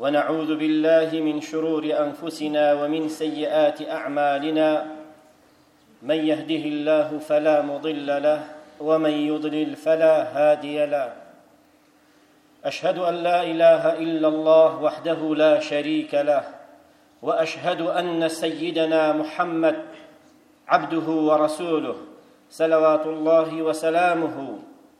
ونعوذ بالله من شرور أنفسنا ومن سيئات أعمالنا من يهده الله فلا مضل له ومن يضلل فلا هادي له أشهد أن لا إله إلا الله وحده لا شريك له وأشهد أن سيدنا محمد عبده ورسوله صلوات الله وسلامه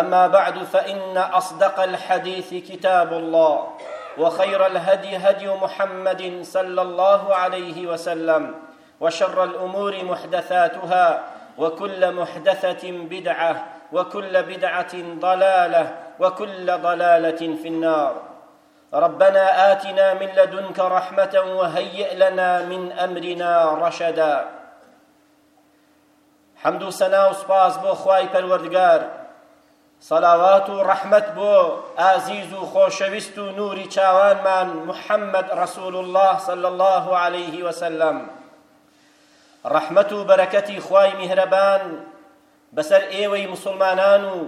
اما بعد فان اصدق الحديث كتاب الله وخير الهدي هدي محمد صلى الله عليه وسلم وشر الأمور محدثاتها وكل محدثة بدعة وكل بدعة ضلالة وكل ضلالة في النار ربنا آتنا من لدنك رحمة وهيئ لنا من أمرنا رشدا حەمد و سەنا و سوپاس بۆ خوای پەروەردگار، سەلاوات و ڕەحمەت بۆ ئازیز و خۆشەویست و نووری چاوانمان محەممەد ڕەسوول اللە صلی اللە علیه وسلم. ڕەحمەت و بەرەکەتی خوای میهرەبان بەسەر ئێوەی مسلمانان و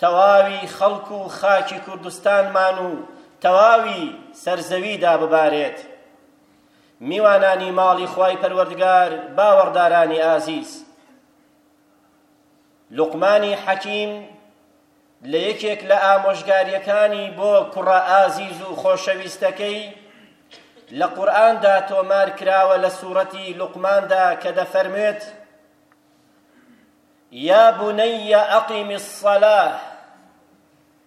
تەواوی خەڵک و خاکی کوردستانمان و تەواوی سەرزەویدا ببارێت. میوانانی ماڵی خوای پەروەردگار باوەڕدارانی ئازیز لوقمانی حەکیم لە یەکێک لە ئامۆژگاریەکانی بۆ کوڕە ئازیز و خۆشەویستەکەی لە قورئاندا تۆمار کراوە لە سوورەتی لوقماندا کە دەفەرمێت یا بنیە ئەقیمی الصلاة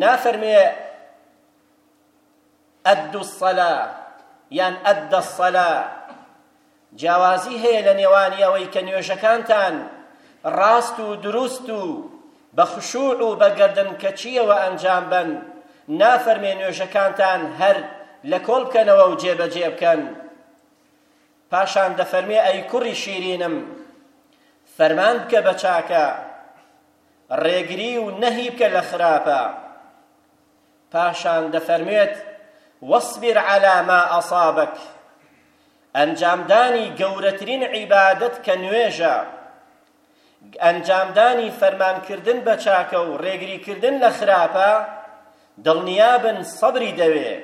نافەرموێ ئەدو الصلا یان ئەدە الصلا جیاوازی هەیە لە نێوانی ئەوەی کە نوێژەکانتان ڕاست و دروست و بە خشوع و بە گردن کەچیەوە ئەنجام بن نافەرمێ نوێژەکانتان هەر لە کۆڵ بکەنەوە و جێبەجێ بکەن پاشان دەفەرمێ ئەی کوڕی شیرینم فەرمان بکە بە چاکە ڕێگری و نەهی بکە لە خراپە پاشان دەفەرموێت واصبر على ما أصابك ئەنجامدانی گەورەترین عیبادەت کە نوێژە ئەنجامدانی فەرمانکردن بە چاکە و ڕێگریکردن لە خراپە دڵنیابن سەبری دەوێ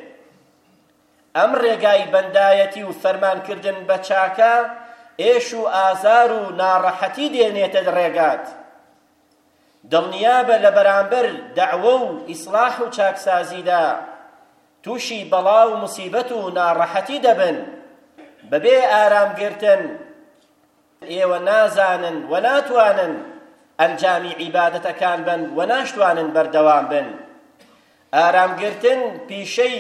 ئەم ڕێگای بەندایەتی و فەرمانکردن بە چاکە ئێش و ئازار و ناڕەحەتی دێنێتە ڕێگات. دڵنیابە لە بەرامبەر دەعوە و ئیسلاح و چاکسازیدا تووشی بەڵا و مسیبەت و ناڕەحەتی دەبن بەبێ ئارامگرتن ئێوە نازانن و ناتوانن ئەنجامی عیبادەتەکان بەن و ناشتوانن بەردەوام بن ئارامگرتن پیشەی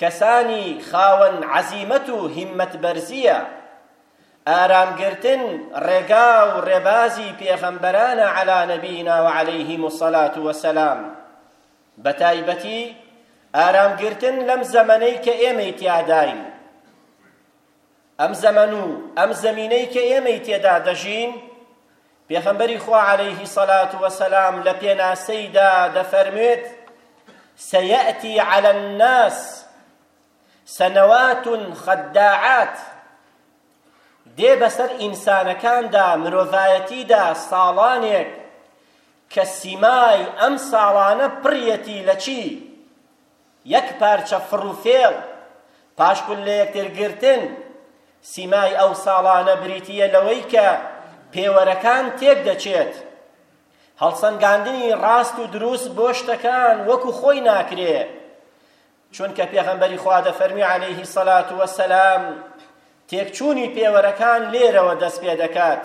کەسانی خاوەن عەزیمەت و هیممەت بەرزیە ئارامگرتن ڕێگا و ڕێبازی پێغەمبەرانە عەلا نەبینا و عەلەیهیم الصەلات وەسەلام بە تایبەتی ئارامگرتن لەم زەمەنەی کە ئێمەی تیاداین ئەم زەمەن و ئەم زەمینەی کە ئێمەی تێدا دەژین، پێغەمبەری خوا عەلەیه سەلات وەسەلام لە پێناسەیدا دەفەرموێت سەیەتی عەلە الناس سەنەوات خەداعات دێ بەسەر ئینسانەکاندا مرۆڤایەتیدا ساڵانێک کە سیمای ئەم ساڵانە پڕیەتی لە چی؟ یەک پارچە فڕ و فێڵ، پاشکل لە یەکتر گرتن، سیمای ئەو ساڵانە بریتییە لەوەی کە پێوەرەکان تێک دەچێت، هەڵسەنگاندنی ڕاست و دروست بۆ شتەکان وەکو خۆی ناکرێ، چونکە پێغەمبەری خوا دەفەرمی عەلەیه سەلات وسەلام تێکچوونی پێوەرەکان لێرەوە دەست پێ دەکات.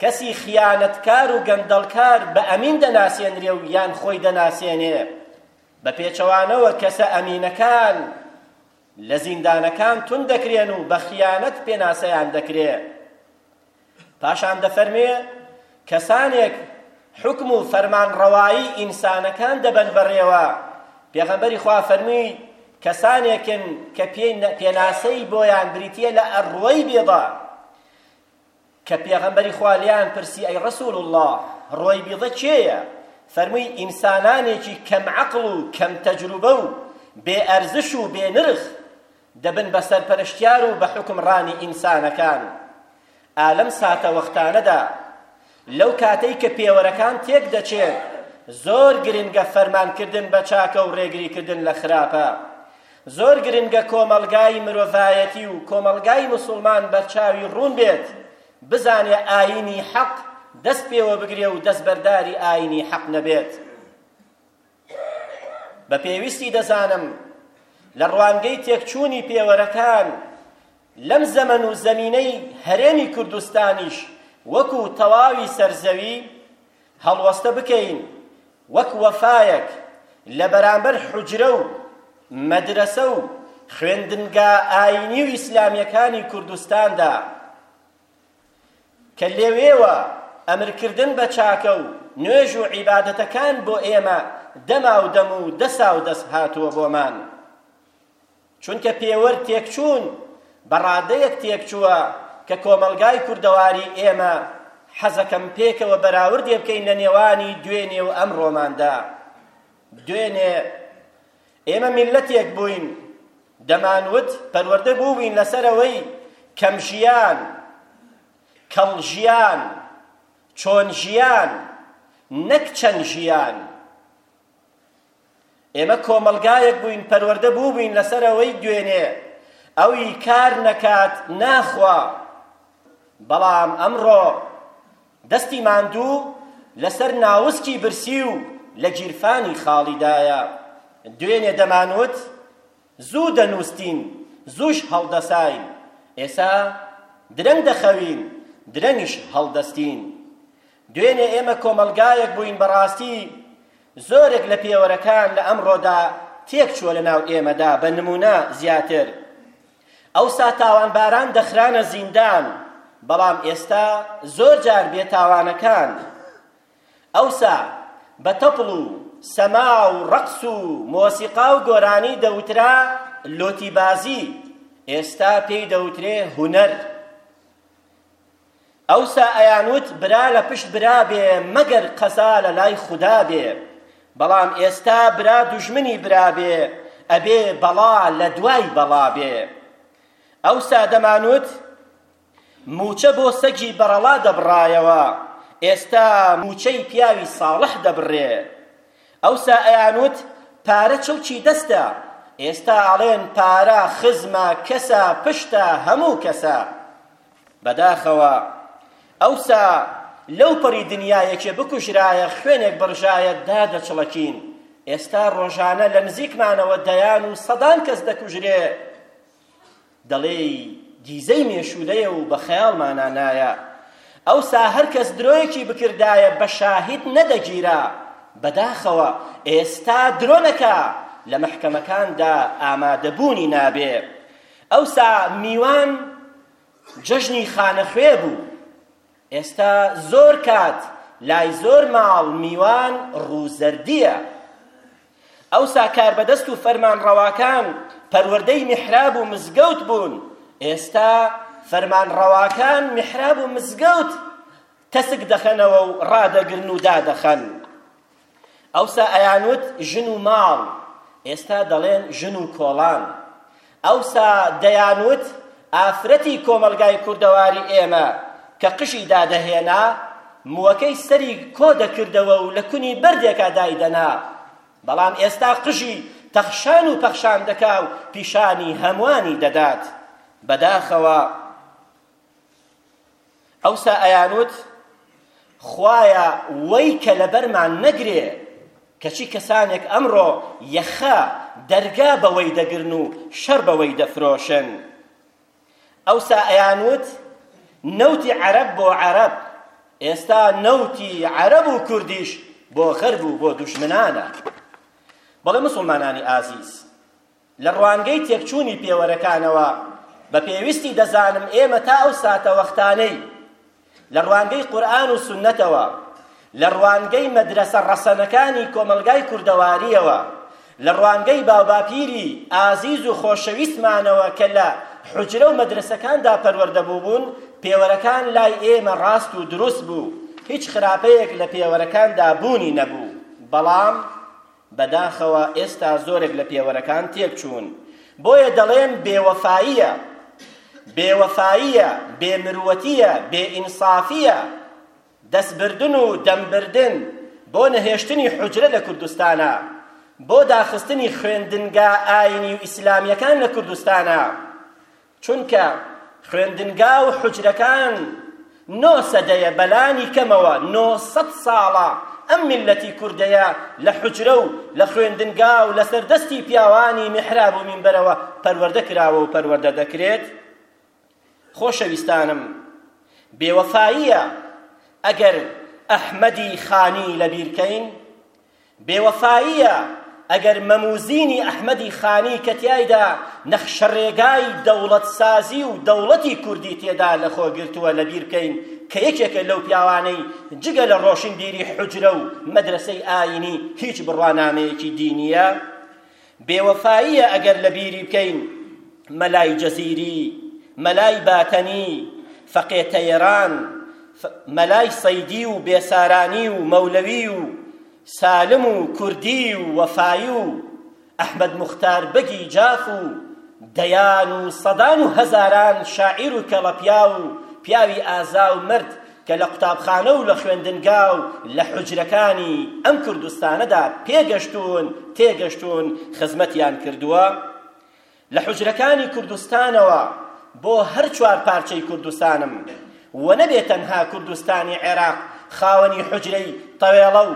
کەسی خیانەتکار و گەندەڵکار بە ئەمین دەناسێنرێ و یان خۆی دەناسێنێ بە پێچەوانەوە کەسە ئەمینەکان لە زیندانەکان تون دەکرێن و بە خیانەت پێناسەیان دەکرێ پاشان دەفەرمێ کەسانێک حکم و فەرمان ڕەوایی ئینسانەکان دەبەن بەڕێوە پێغەمبەری خوا فەرمی کەسانێکن کە پێناسەی بۆیان بریتە لە ئەڕوەی بێضا کە پێغەمبەری خوا لێیان پرسی ئەی ڕەسول اللە ڕۆی بیضە کێیە فەرمووی ئینسانانێکی کەم عەقڵ و کەم تەجروبە و بێ ئەرزش و بێ نرخ دەبن بە سەرپەرشتیار و بە حکمڕانی ئینسانەکان ئالەم ساتە وەختانەدا لەو کاتەی کە پێوەرەکان تێک دەچێت زۆر گرنگە فەرمانکردن بە چاکە و ڕێگریکردن لە خراپە زۆر گرنگە کۆمەڵگای مرۆڤایەتی و کۆمەڵگای مسوڵمان بەرچاوی ڕوون بێت بزانێ ئاینی حەق دەست پێوە بگرێ و دەستبەرداری ئاینی حەق نەبێت بە پێویستی دەزانم لە ڕوانگەی تێکچوونی پێوەرەکان لەم زەمەن و زەمینەی هەرێمی کوردستانیش وەکو تەواوی سەرزەوی هەڵوەستە بکەین وەک وەفایەک لە بەرامبەر حوجرە و مەدرەسە و خوێندنگا ئاینی و ئیسلامیەکانی کوردستاندا کە لێوێوە ئەمرکردن بە چاکە و نوێژ و عیبادەتەکان بۆ ئێمە دەما و دەم و دەسا و دەس هاتووە بۆمان چونکە پێوەر تێکچوون بە ڕادەیەک تێکچووە کە کۆمەڵگای کوردەواری ئێمە حەزەکەم پێکەوە بەراوردێ بکەین لە نێوانی دوێنێ و ئەمڕۆماندا دوێنێ ئێمە میلەتێک بووین دەمانوت پەروەردە بووین لەسەرەوەی کەم ژیان کەڵ ژیان چۆن ژیان نەک چەند ژیان ئێمە کۆمەڵگایەک بووین پەروەردە بووبووین لەسەر ئەوەی دوێنێ ئەوی کار نەکات ناخوا بەڵام ئەمڕۆ دەستی ماندوو لەسەر ناوسکی برسی و لە گیرفانی خاڵیدایە دوێنێ دەمانوت زوو دەنووستین زووش هەڵدەساین ئێسا درەنگ دەخەوین درەنگش هەڵدەستین دوێنێ ئێمە کۆمەڵگایەک بووین بەڕاستی زۆرێک لە پێوەرەکان لە ئەمڕۆدا تێک چووە لە ناو ئێمەدا بە نمونە زیاتر ئەوسا تاوانباران دەخرانە زیندان بەڵام ئێستا زۆر جار بێتاوانەکان ئەوسا بە تەپڵ و سەما و ڕەقس و مۆسیقا و گۆرانی دەوترا لۆتی بازی ئێستا پێی دەوترێ هونەر ئەوسا ئەیانوت برا لە پشت برا بێ مەگەر قەزا لە لای خودا بێ بەڵام ئێستا برا دوژمنی برا بێ ئەبێ بەڵا لە دوای بەڵا بێ ئەوسا دەمانوت موچە بۆ سەگی بەڕەڵا دەبڕایەوە ئێستا موچەی پیاوی ساڵح دەبڕێ ئەوسا ئەیانوت پارە چڵکی دەستە ئێستا ئەڵێن پارە خزمە کەسە پشتە هەموو کەسە بەداخەوە ئەوسا لەو پەڕی دنیایەکێ بکوژرایە خوێنێک بڕژایە دادەچڵەکین ئێستا ڕۆژانە لە نزیکمانەوە دەیان و سەدان کەس دەکوژرێ دەڵێ گیزەی مێشوولەیە و بە خەیاڵمانە نایە ئەوسا هەر کەس درۆیەکی بکردایە بە شاهید نەدەگیرا بەداخەوە ئێستا درۆنەکە لە محکەمەکاندا ئامادەبوونی نابێ ئەوسا میوان جەژنی خانەخوێ بوو، ئێستا زۆر کات لای زۆر ماڵ میوان ڕووزەردییە. ئەوسا کاربەدەست و فەرمانڕەواکان پەروەردەی میحراب و مزگەوت بوون، ئێستا فەرمانڕەواکان میحراب و مزگەوت تەسک دەخەنەوە و ڕادەگرن و دادەخەن. ئەوسا ئەیانوت ژن و ماڵ ئێستا دەڵێن ژن و کۆڵان ئەوسا دەیانوت ئافرەتی کۆمەڵگای کوردەواری ئێمە کە قژی دادەهێنا موەکەی سەری کۆ دەکردەوە و لە کونی بەردێکا دایدەنا بەڵام ئێستا قژی تەخشان و پەخشان دەکا و پیشانی هەمووانی دەدات بەداخەوە ئەوسا ئەیانوت خوایە وەی کە لەبەرمان نەگرێ کەچی کەسانێک ئەمڕۆ یەخە دەرگا بەوەی دەگرن و شەڕ بەوەی دەفرۆشن ئەوسا ئەیانوت نەوتی عەرەب بۆ عەرەب ئێستا نەوتی عەرەب و کوردیش بۆ غەرب و بۆ دوژمنانە بەڵێ مسلمانانی ئازیز لە ڕوانگەی تێکچوونی پێوەرەکانەوە، بە پێویستی دەزانم ئێمە تا ئەو ساتەوەختانەی لە ڕوانگەی قورئان و سوننەتەوە، لە ڕوانگەی مەدرەسە ڕەسەنەکانی کۆمەڵگای کوردەوارییەوە، لە ڕوانگەی باوباپیری ئازیز و خۆشەویستمانەوە کە لە حوجرە و مەدرەسەکاندا پەروەردە بووبوون، پێوەرەکان لای ئێمە ڕاست و دروست بوو، هیچ خراپەیەک لە پێوەرەکاندا بوونی نەبوو، بەڵام، بەداخەوە ئێستا زۆرێک لە پێوەرەکان تێکچوون، بۆیە دەڵێن بێوەفاییە، بێوەفاییە، بێمروەتییە، بێئینسافییە دەستبردن و دەمبردن بۆ نەهێشتنی حوجرە لە کوردستانا، بۆ داخستنی خوێندنگا ئاینی و ئیسلامییەکان لە کوردستانا، چونکە خوێندنگا و حوجرەکان نۆ سەدەیە بەلانی کەمەوە نۆ سەد ساڵە ئەم میلەتی کوردەیە لە حوجرە و لە خوێندنگا و لەسەر دەستی پیاوانی محراب و مینبەرەوە پەروەردە کراوە و پەروەردە دەکرێت خۆشەویستانم بێوەفاییە ئەگەر ئەحمەدی خانی لەبیرکەین بێوەفاییە ئەگەر مەموزینی ئەحمەدی خانی کە تیایدا نەخشەڕێگای دەوڵەتسازی و دەوڵەتی کوردی تێدا لەخۆگرتووە لەبیر بکەین کە یەکێکە لەو پیاوانەی جگە لە ڕۆشنبیری حوجرە و مەدرەسەی ئایینی هیچ بڕوانامەیەکی دینییە بێوەفاییە ئەگەر لەبیری بکەین مەلای جزیری، مەلای باتەنی، فەقێ تەیران، مەلای سەیدی و بێسارانی و مەولەوی و سالم و کوردی و وەفایی و ئەحمەد مختار بەگی جاف و دەیان و سەدان و هەزاران شاعیر و کەڵەپیاو و پیاوی ئازا و مەرد کە لە قوتابخانە و لە خوێندنگا و لە حوجرەکانی ئەم کوردستانەدا پێگەشتوون، تێگەشتوون، خزمەتیان کردووە، لە حوجرەکانی کوردستانەوە بۆ هەر چوار پارچەی کوردستانم و نەبێ تەنها کوردستانی عێراق خاوەنی حوجرەی تەوێڵە و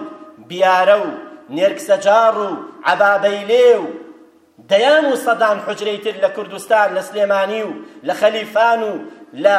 بیارە و نێرکسەجاڕ و عەبابەیلێ و دەیان و سەدان حوجرەی تر لە کوردستان لە سلێمانی و لە خەلیفان و لە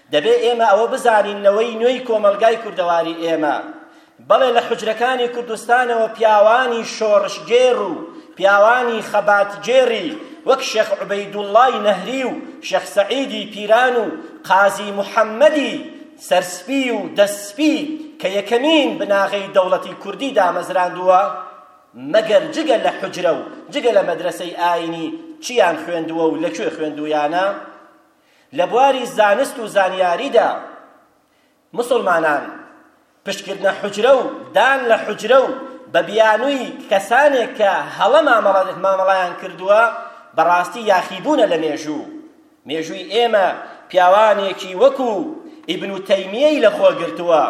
دەبێ ئێمە ئەوە بزانین نەوەی نوێی کۆمەڵگای کوردەواری ئێمە بەڵێ لە حجرەکانی کوردستانەوە پیاوانی شۆڕشگێر و پیاوانی خەباتگێری وەک شێخ عوبەیدوڵڵای نەهری و شێخ سەعیدی پیران و قازی محەممەدی سەرسپی و دەسپی کە یەکەمین بناغەی دەوڵەتی کوردی دامەزراندووە مەگەر جگە لە حجرە و جگە لە مەدرسەی ئاینی چیان خوێندووە و لەکوێ خوێندوویانە لە بواری زانست و زانیاریدا مسلمانان پشتکردنە حجرە و دان لە حجرە و بە بیانووی کەسانێک کە هەڵە مامەڵەیان کردووە بەڕاستی یاخیبوونە لە مێژوو مێژووی ئێمە پیاوانێکی وەکو ئیبن و تەیمیەی لەخۆ گرتووە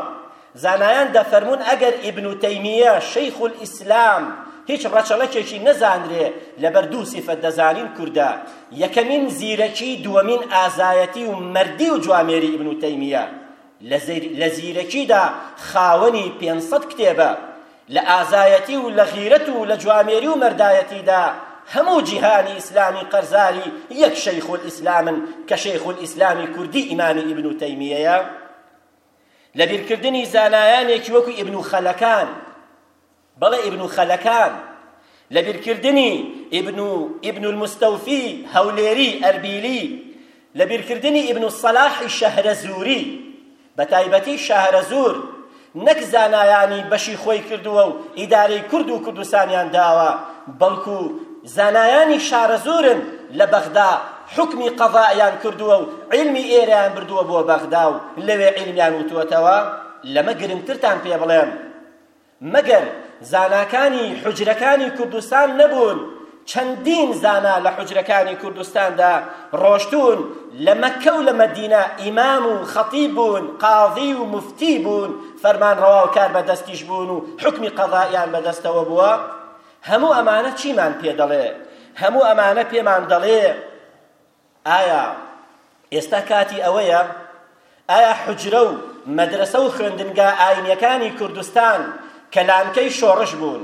زانایان دەفەرموون ئەگەر ئیبن تەیمیە شیخ الاسلام هیچ ڕەچەڵەکێکی نەزانرێ لەبەر دوو سیفەت دەزانین کوردە یەکەمین زیرەکی دووەمین ئازایەتی و مەردی و جوامێری ئیبن تەیمیە لە زیرەکیدا خاوەنی پێنج سەد کتێبە لە ئازایەتی و لە غیرەت و لە جوامێری و مەردایەتیدا هەموو جیهانی ئیسلامی قەرزاری یەک شەیخ الئیسلامن کە شەیخ الئیسلامی کوردی ئیمامی ئیبن تەیمیەیە لە بیرکردنی زانایانێکی وەکو ئیبن خەلەکان بەڵێ ئیبن خەلەکان لە بیرکردنی ئیبن ئیبن المستەوفی هەولێری ئەربیلی لە بیرکردنی ئیبن سەلاحی شەهرەزووری بە تایبەتی شەهرەزوور نەک زانایانی بەشی خۆی کردووە و ئیدارەی کورد و کوردستانیان داوە بەڵکو زانایانی شارەزوورن لە بەغدا حوکمی قەزائیان کردووە و عیلمی ئێرەیان بردووە بۆ بەغدا و لەوێ عیلمیان وتووەتەوە، لەمە گرنگترتان پێ بڵێم، مەگەر زاناکانی حوجرەکانی کوردستان نەبوون، چەندین زانا لە حوجرەکانی کوردستاندا ڕۆشتوون، لە مەککە و لە مەدینە ئیمام و خەتیب بوون، قازی و موفتی بوون، فەرمانڕەوا و کاربەدەستیش بوون و حوکمی قەزائیان بەدەستەوە بووە؟ هەموو ئەمانە چیمان پێ دەڵێ؟ هەموو ئەمانە پێمان دەڵێ ئایا ئێستا کاتی ئەوەیە ئایا حجرە و مەدرسە و خوێندنگا ئاینیەکانی کوردستان کە لانکەی شۆڕش بوون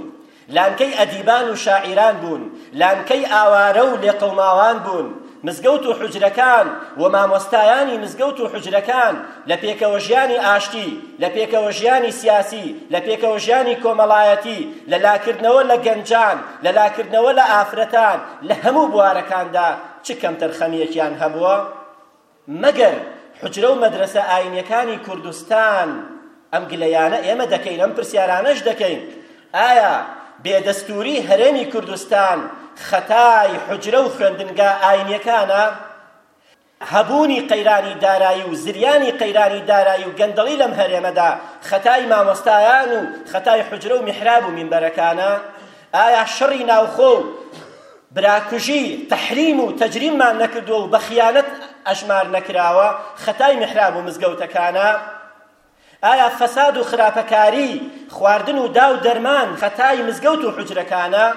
لانکەی ئەدیبان و شاعیران بوون لانکەی ئاوارە و لێقەوماوان بوون مزگەوت و حوجرەکان و مامۆستایانی مزگەوت و حوجرەکان لە پێکەوەژیانی ئاشتی، لە پێکەوەژیانی سیاسی، لە پێکەوەژیانی کۆمەڵایەتی، لە لاکردنەوە لە گەنجان، لە لاکردنەوە لە ئافرەتان، لە هەموو بوارەکاندا چ کەمتەرخەمییەکیان هەبووە؟ مەگەر حوجرە و مەدرەسە ئایینیەکانی کوردستان ئەم گلەیانە ئێمە دەکەین، ئەم پرسیارانەش دەکەین، ئایا بێدەستووری هەرێمی کوردستان خەتای حوجرە و خوێندنگا ئاینیەکانە؟ هەبوونی قەیرانی دارایی و زریانی قەیرانی دارایی و گەندەڵی لەم هەرێمەدا خەتای مامۆستایان و خەتای حوجرە و میحراب و مینبەرەکانە؟ ئایا شەڕی ناوخۆ و براکوژی تەحریم و تەجریممان نەکردووە و بە خیانەت ئەژمار نەکراوە خەتای میحراب و مزگەوتەکانە؟ ئایا فەساد و خراپەکاری خواردن و دا و دەرمان خەتای مزگەوت و حوجرەکانە؟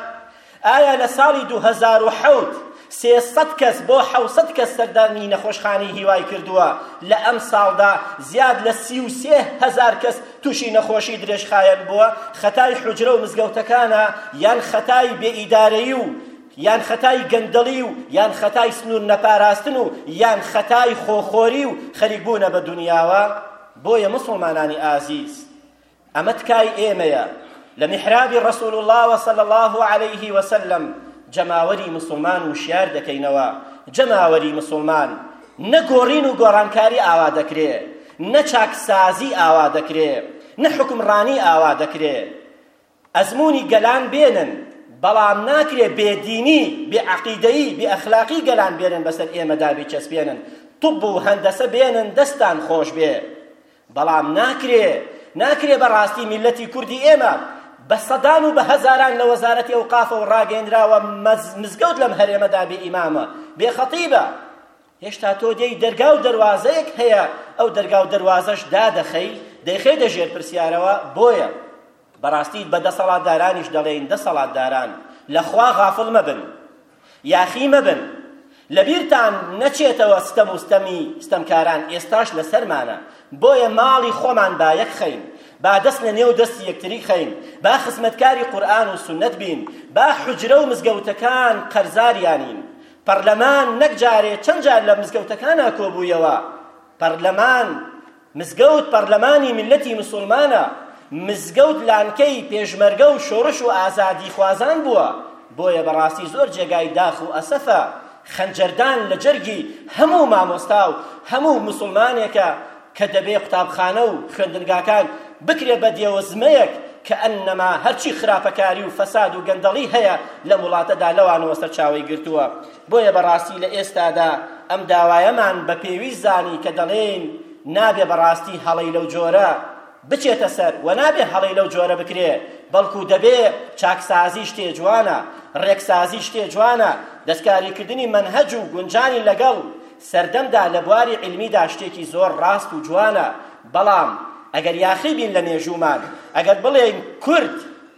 ئایا لە ساڵی دوو هەزار و حەوت سێ سەد کەس بۆ حەوت سەد کەس سەردانی نەخۆشخانەی هیوای کردووە لە ئەمساڵدا زیاد لە سی و سێ هەزار کەس تووشی نەخۆشی درێژخایەن بووە خەتای حوجرە و مزگەوتەکانە یان خەتای بێ ئیدارەیی و یان خەتای گەندەڵی و یان خەتای سنوور نەپاراستن و یان خەتای خۆخۆری و خەریک بوونە بە دونیاوە، بۆیە موسڵمانانی ئازیز ئەمە تکای ئێمەیە لە میحرابی رسول اللە وە صلی اللە علیه و سلم جەماوەری موسڵمان وشیار دەکەینەوە، جەماوەری موسڵمان نە گۆڕین و گۆڕانکاری ئاوا دەکرێ، نە چاکسازی ئاوا دەکرێ، نە حوکمڕانی ئاوا دەکرێ. ئەزموونی گەلان بێنن، بەڵام ناکرێ بێ دینی، بێ عەقیدەیی، بێ ئەخلاقی گەلان بێنن بەسەر ئێمەدا بیچەسپێنن، طب و هەندەسە بێنن دەستتان خۆش بێ، بەڵام ناکرێ، ناکرێ بە ڕاستی میللەتی کوردی ئێمە بە سەدان و بە هەزاران لە وەزارەتی ئەوقافە و ڕاگەیەنراوە مزگەوت لەم هەرێمەدا بێ ئیمامە، بێ خەتیبە، هێشتا تۆ دێی دەرگا و دەروازەیەک هەیە ئەو دەرگا و دەروازەش دادەخەی، دەیخەیتە ژێر پرسیارەوە، بۆیە. بەڕاستی بە دەسەڵاتدارانیش دەڵێین دەسەڵاتداران لە خوا غافڵ مەبن یاخی مەبن لەبیرتان نەچێتەوە ستەم و ستەمی ستەمکاران ئێستاش لەسەرمانە بۆیە ماڵی خۆمان با یەکخەین با دەست لە نێو دەستی یەکتری خەین با خزمەتکاری قورآن و سنت بین با حجرە و مزگەوتەکان قەرزاریانین پەرلەمان نەک جارێ چەند جار لە مزگەوتەکانە کۆبوویەوە پەرلەمان مزگەوت پەرلەمانی میللەتی مسوڵمانە، مزگەوت لانکەی پێشمەرگە و شۆرش و ئازادیخوازان بووە، بۆیە بەڕاستی زۆر جێگای داخ و ئەسەفە خەنجەردان لە جەرگی هەموو مامۆستا و هەموو مسوڵمانێکە کە دەبێ قوتابخانە و خوێندنگاکان بکرێ بە دێوەزمەیەک کە ئەننەما هەرچی خراپەکاری و فەساد و گەندەڵی هەیە لەم وڵاتەدا لەوانەوە سەرچاوەی گرتووە. بۆیە بەڕاستی لە ئێستادا ئەم داوایەمان بە پێویست زانی کە دەڵێین نابێ بەڕاستی هەڵەی لەو جۆرە بچێتە سەر و نابێ هەڵەی لەو جۆرە بکرێ بەڵکو دەبێ چاکسازی شتێ جوانە ڕێکسازی شتێ جوانە دەستکاریکردنی مەنهەج و گونجانی لەگەڵ سەردەمدا لە بواری علمیدا شتێکی زۆر ڕاست و جوانە بەڵام ئەگەر یاخی بین لە مێژوومان ئەگەر بڵێین کورد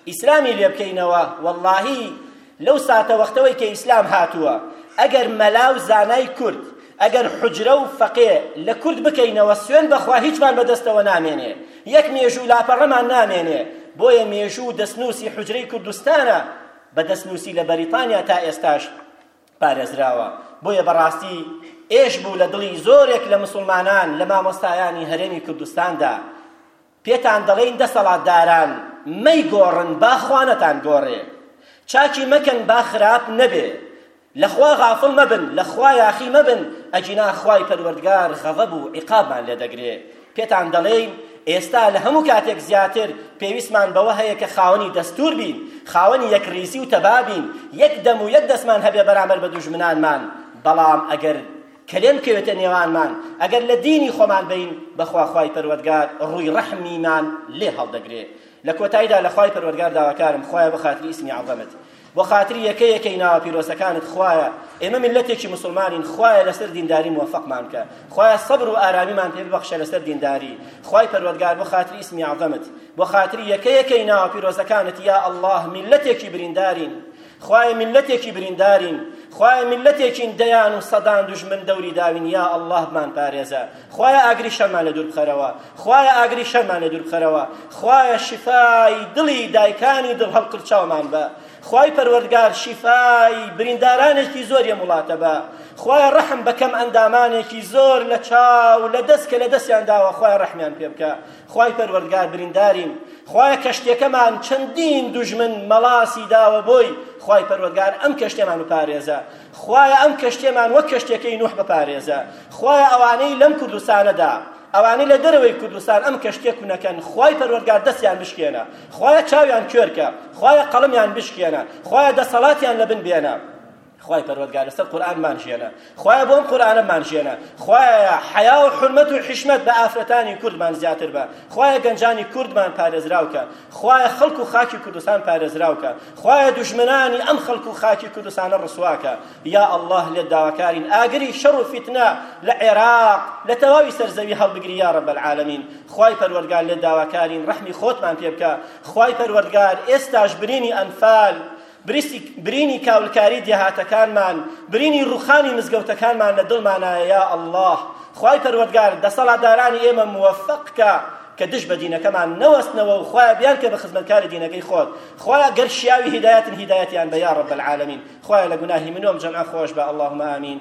ئیسلامی لێ بکەینەوە واللهی لەو ساتە وەختەوەی کە ئیسلام هاتووە ئەگەر مەلا و زانای کورد ئەگەر حوجرە و فەقێ لە کورد بکەینەوە سوێن بەخوا هیچمان بەدەستەوە نامێنێ یەک مێژوو لاپەڕەمان نامێنێ بۆیە مێژوو و دەستنووسی حوجرەی کوردستانە بە دەستنووسی لە بەریتانیا تا ئێستاش پارێزراوە بۆیە بەڕاستی ئێش بوو لە دڵی زۆرێک لە مسلمانان لە مامۆستایانی هەرێمی کوردستاندا پێتان دەڵێین دەسەڵاتداران مەیگۆڕن با خوا نەتانگۆڕێ چاکی مەکەن با خراپ نەبێ لە خوا غافڵ مەبن لە خوا یاخی مەبن ئەگینا خوای پەروەردگار غەضەب و عیقابمان لێ دەگرێ پێتان دەڵێین ئێستا لە هەموو کاتێک زیاتر پێویستمان بەوە هەیە کە خاوەنی دەستور بین خاوەنی یەک ریزی و تەبابین یەک دەم و یەک دەستمان هەبێ بەرامبەر بە دوژمنانمان بەڵام ئەگەر کە لێ بکەوێتە نێوانمان ئەگەر لە دینی خۆمان بین بەخوا خوای پەروەردگار ڕووی ڕەحمیمان لێ هەڵدەگرێ لە کۆتاییدا لە خوای پەروەردگار داواکارم خوایە بە خاتری ئیسمی عەظەمت بۆ خاتری یەکە یەکەی ناوە پیرۆسەکانت خوایە ئێمە میلەتێکی مسلمانین خوایە لەسەر دینداری موفقمان کە خوایە سەبر و ئارامیمان پێ ببەخشە لەسەر دینداری خوای پەروەردگار بۆ خاتری ئیسمی عەظەمت بۆ خاتری یەکە یەکەی ناوە پیرۆزەکانت یا ئەڵڵاه میلەتێکی بریندارین خوایە میللەتێکی بریندارین خوایە میللەتێکین دەیان و سەدان دوژمن دەوری داوین یا ئەڵڵاه بمانپارێزە خوایە ئاگری شەرمان لە دوور بخەرەوە خوایە ئاگری شەرمان لە دوور بخەرەوە خوایە شیفای دڵی دایکانی دڵ هەڵقرچاومان بە خوای پەروەردگار شیفای بریندارانێکی زۆر یەم وڵاتە بە خوایە ڕەحم بەکەم ئەندامانێکی زۆر لە چاو لە دەست کە لە دەستیان داوە خوایە ڕەحمیان پێ بکە خوای پەروەردگار بریندارین خوایە کەشتێکەمان چەندین دوژمن مەڵاسی داوە بۆی خوای پەروەردگار ئەم کەشتێمان بپارێزە خوایە ئەم کەشتێمان وەک کەشتێکەی نوح بپارێزە خوایە ئەوانەی لەم کوردستانەدا ئەوانەی لە دەرەوەی کوردستان ئەم کەشتێک و نەکەن خوای پەروەردگار دەستیان بشکێنە خوایە چاویان کوێرکە خوایە قەڵمیان بشکێنە خوایە دەسەڵاتیان لەبن بێنە خوای پەروەردگار لەسەر قورئانمان ژیانە خوایە بۆم قورئانەمان ژیانە خوایە حیا و حرمەت و حشمەت بە ئافرەتانی کوردمان زیاتر بە خوایە گەنجانی کوردمان پارێزراوکە خوایە خەڵک و خاکی کوردستان پارێزراوکە خوایە دوژمنانی ئەم خەڵک و خاکی کوردستانە ڕسواکە یا الله لێت داواکارین ئاگری شەڕ و فیتنە لە عێراق لە تەواوی سەرزەوی هەڵبگری یا رب العالمین خوای پەروەردگار لێت داواکارین ڕەحمی خۆتمان پێ بکە خوای پەروەردگار ئێستاش برینی ئەنفال برینی کاولکاری دێهاتەکانمان برینی ڕوخانی مزگەوتەکانمان لە دڵمانایە یا اللە خوای پەروەردگار دەسەڵاتدارانی ئێمە موفق کە کە دژ بە دینەکەمان نەوەستنەوە و خوایە بیان کە بە خزمەتکاری دینەکەی خۆت خوایە گەر شیاوی هیدایەتن هیدایەتیان بە یا رب العالمین خوایە لە گوناهی من و ئەم جەمعە خۆش بە اللهم آمین